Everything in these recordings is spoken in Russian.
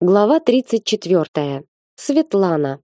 Глава 34. Светлана.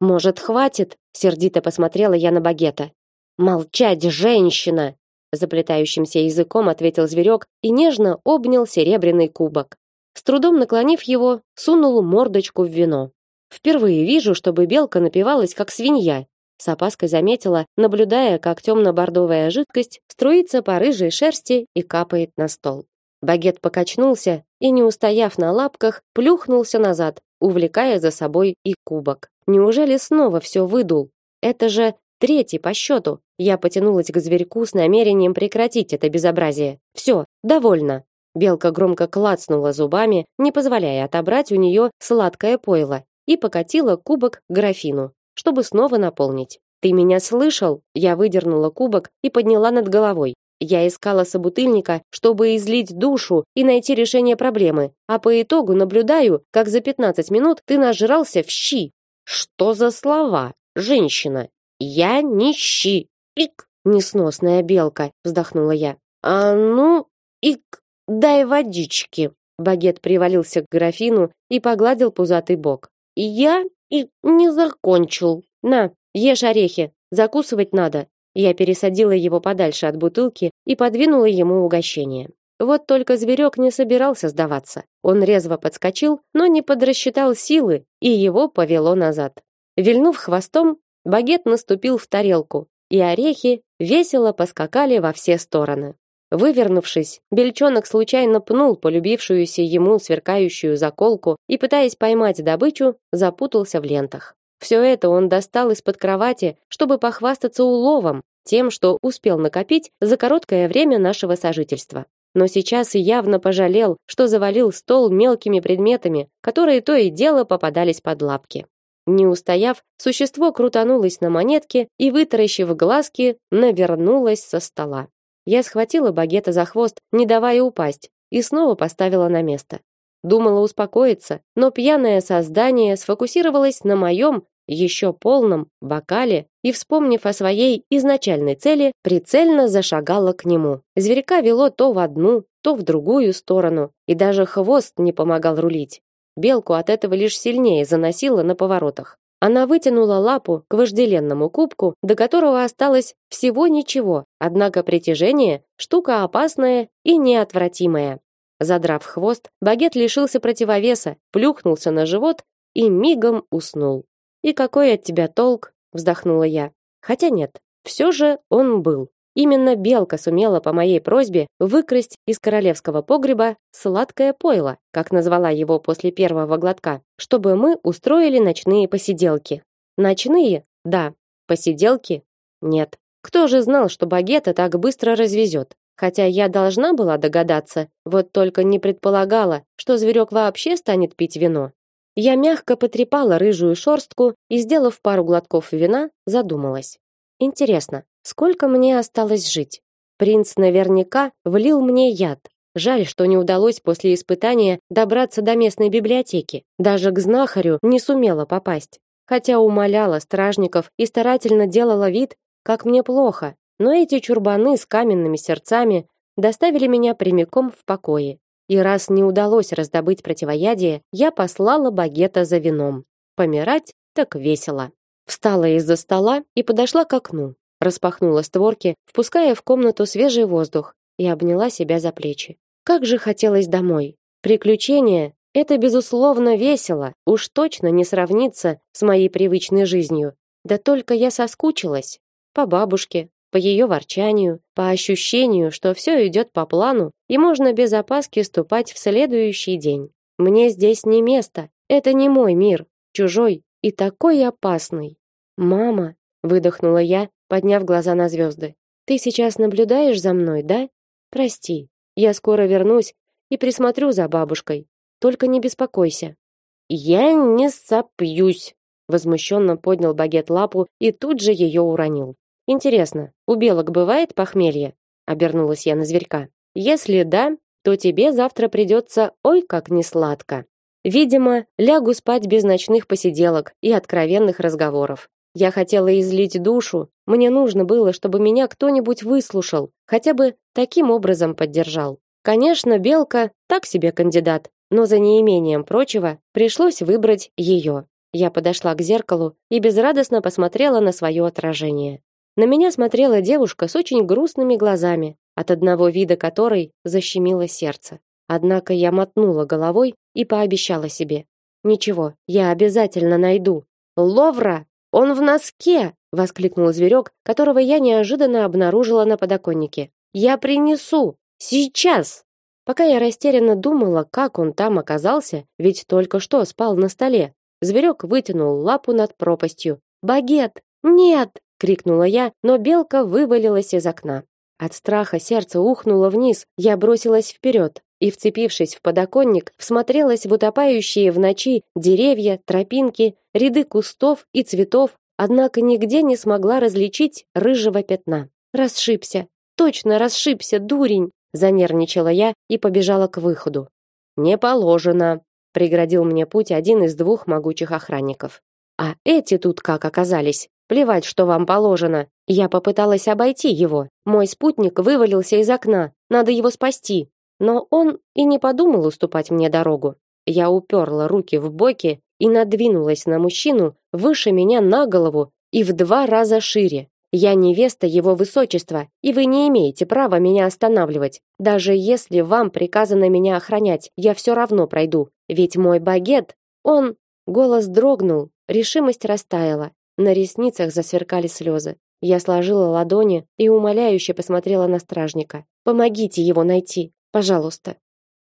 Может, хватит? сердито посмотрела я на багета. Молчать, женщина, заплетающимся языком ответил зверек и нежно обнял серебряный кубок. С трудом наклонив его, сунул мордочку в вино. Впервые вижу, чтобы белка напивалась как свинья. С опаской заметила, наблюдая, как темно-бордовая жидкость струится по рыжей шерсти и капает на стол. Багет покачнулся и, не устояв на лапках, плюхнулся назад, увлекая за собой и кубок. Неужели снова все выдул? Это же третий по счету. Я потянулась к зверьку с намерением прекратить это безобразие. Все, довольно. Белка громко клацнула зубами, не позволяя отобрать у нее сладкое пойло, и покатила кубок к графину, чтобы снова наполнить. Ты меня слышал? Я выдернула кубок и подняла над головой. Я искала собутыльника, чтобы излить душу и найти решение проблемы, а по итогу наблюдаю, как за 15 минут ты нажрался в щи. Что за слова, женщина? Я не щи. Ик, несносная белка, вздохнула я. А ну, ик, дай водички. Багет привалился к графину и погладил пузатый бок. Я и не закончил. На, ешь орехи, закусывать надо. Я пересадила его подальше от бутылки и подвинула ему угощение. Вот только зверек не собирался сдаваться. Он резво подскочил, но не подрасчитал силы, и его повело назад. Вильнув хвостом, багет наступил в тарелку, и орехи весело поскакали во все стороны. Вывернувшись, бельчонок случайно пнул полюбившуюся ему сверкающую заколку и, пытаясь поймать добычу, запутался в лентах. Все это он достал из-под кровати, чтобы похвастаться уловом, тем, что успел накопить за короткое время нашего сожительства. Но сейчас явно пожалел, что завалил стол мелкими предметами, которые то и дело попадались под лапки. Не устояв, существо крутанулось на монетке и, вытаращив глазки, навернулось со стола. Я схватила багета за хвост, не давая упасть, и снова поставила на место. Думала успокоиться, но пьяное создание сфокусировалось на моем еще полном бокале и, вспомнив о своей изначальной цели, прицельно зашагала к нему. Зверька вело то в одну, то в другую сторону, и даже хвост не помогал рулить. Белку от этого лишь сильнее заносило на поворотах. Она вытянула лапу к вожделенному кубку, до которого осталось всего ничего, однако притяжение – штука опасная и неотвратимая. Задрав хвост, багет лишился противовеса, плюхнулся на живот и мигом уснул. И какой от тебя толк, вздохнула я. Хотя нет, все же он был. Именно белка сумела по моей просьбе выкрасть из королевского погреба сладкое пойло, как назвала его после первого глотка, чтобы мы устроили ночные посиделки. Ночные? Да. Посиделки? Нет. Кто же знал, что багета так быстро развезет? Хотя я должна была догадаться, вот только не предполагала, что зверек вообще станет пить вино. Я мягко потрепала рыжую шорстку и, сделав пару глотков вина, задумалась. Интересно, сколько мне осталось жить? Принц наверняка влил мне яд. Жаль, что не удалось после испытания добраться до местной библиотеки. Даже к знахарю не сумела попасть. Хотя умоляла стражников и старательно делала вид, как мне плохо, но эти чурбаны с каменными сердцами доставили меня прямиком в покое. И раз не удалось раздобыть противоядие, я послала багета за вином. Помирать так весело. Встала из-за стола и подошла к окну. Распахнула створки, впуская в комнату свежий воздух, и обняла себя за плечи. Как же хотелось домой. Приключения это безусловно весело, уж точно не сравнится с моей привычной жизнью. Да только я соскучилась по бабушке, по ее ворчанию, по ощущению, что все идет по плану и можно без опаски ступать в следующий день. Мне здесь не место. Это не мой мир, чужой и такой опасный. Мама, выдохнула я, подняв глаза на звезды. Ты сейчас наблюдаешь за мной, да? Прости. Я скоро вернусь и присмотрю за бабушкой. Только не беспокойся. Я не сопьюсь, возмущенно поднял багет лапу и тут же ее уронил. Интересно, у белок бывает похмелье? Обернулась я на зверька. Если да, то тебе завтра придется ой как несладко. Видимо, лягу спать без ночных посиделок и откровенных разговоров. Я хотела излить душу, мне нужно было, чтобы меня кто-нибудь выслушал, хотя бы таким образом поддержал. Конечно, белка так себе кандидат, но за неимением прочего пришлось выбрать ее. Я подошла к зеркалу и безрадостно посмотрела на свое отражение. На меня смотрела девушка с очень грустными глазами, от одного вида которой защемило сердце. Однако я мотнула головой и пообещала себе: "Ничего, я обязательно найду. Ловра, он в носке!" воскликнул зверек, которого я неожиданно обнаружила на подоконнике. "Я принесу! Сейчас!" Пока я растерянно думала, как он там оказался, ведь только что спал на столе, зверек вытянул лапу над пропастью. "Багет! Нет!" Крикнула я, но белка вывалилась из окна. От страха сердце ухнуло вниз, я бросилась вперед и, вцепившись в подоконник, всмотрелась в утопающие в ночи деревья, тропинки, ряды кустов и цветов, однако нигде не смогла различить рыжего пятна. Расшибся, точно расшибся, дурень, занервничала я и побежала к выходу. Не положено, преградил мне путь один из двух могучих охранников. А эти тут как оказались? Плевать, что вам положено. Я попыталась обойти его. Мой спутник вывалился из окна. Надо его спасти. Но он и не подумал уступать мне дорогу. Я уперла руки в боки и надвинулась на мужчину выше меня на голову и в два раза шире. Я невеста его высочества, и вы не имеете права меня останавливать. Даже если вам приказано меня охранять, я все равно пройду, ведь мой багет, он голос дрогнул, решимость растаяла. На ресницах засверкали слезы. Я сложила ладони и умоляюще посмотрела на стражника. Помогите его найти, пожалуйста.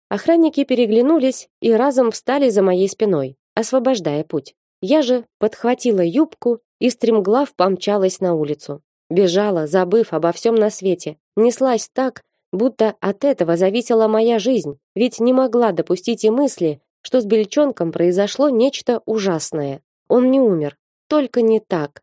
Охранники переглянулись и разом встали за моей спиной, освобождая путь. Я же подхватила юбку и стремглав помчалась на улицу. Бежала, забыв обо всем на свете. Неслась так, будто от этого зависела моя жизнь, ведь не могла допустить и мысли, что с бельчонком произошло нечто ужасное. Он не умер, только не так.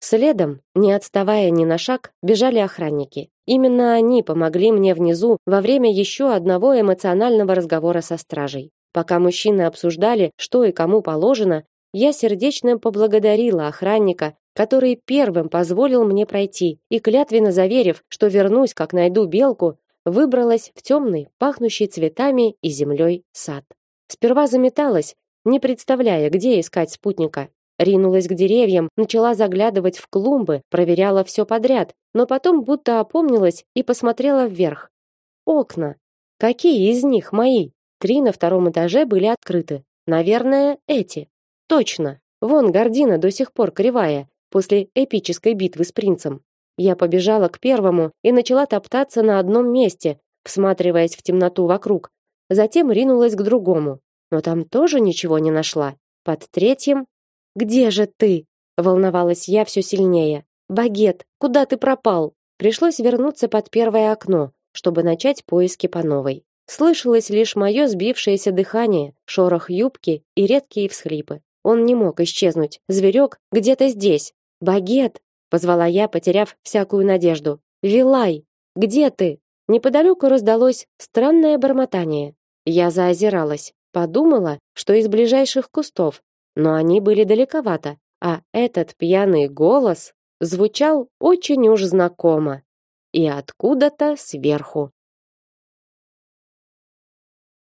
Следом, не отставая ни на шаг, бежали охранники. Именно они помогли мне внизу во время еще одного эмоционального разговора со стражей. Пока мужчины обсуждали, что и кому положено, я сердечно поблагодарила охранника, который первым позволил мне пройти, и клятвенно заверив, что вернусь, как найду белку, выбралась в темный, пахнущий цветами и землей сад. Сперва заметалась, не представляя, где искать спутника. Ринулась к деревьям, начала заглядывать в клумбы, проверяла все подряд, но потом будто опомнилась и посмотрела вверх. Окна. Какие из них мои? Три на втором этаже были открыты. Наверное, эти. Точно. Вон гардина до сих пор кривая после эпической битвы с принцем. Я побежала к первому и начала топтаться на одном месте, всматриваясь в темноту вокруг. Затем ринулась к другому, но там тоже ничего не нашла. Под третьим где же ты? волновалась я все сильнее. Багет, куда ты пропал? Пришлось вернуться под первое окно, чтобы начать поиски по новой. Слышалось лишь мое сбившееся дыхание, шорох юбки и редкие всхлипы. Он не мог исчезнуть. Зверек где-то здесь. Багет, позвала я, потеряв всякую надежду. Вилай, где ты? Неподалеку раздалось странное бормотание. Я заозиралась, подумала, что из ближайших кустов, но они были далековато, а этот пьяный голос звучал очень уж знакомо и откуда-то сверху.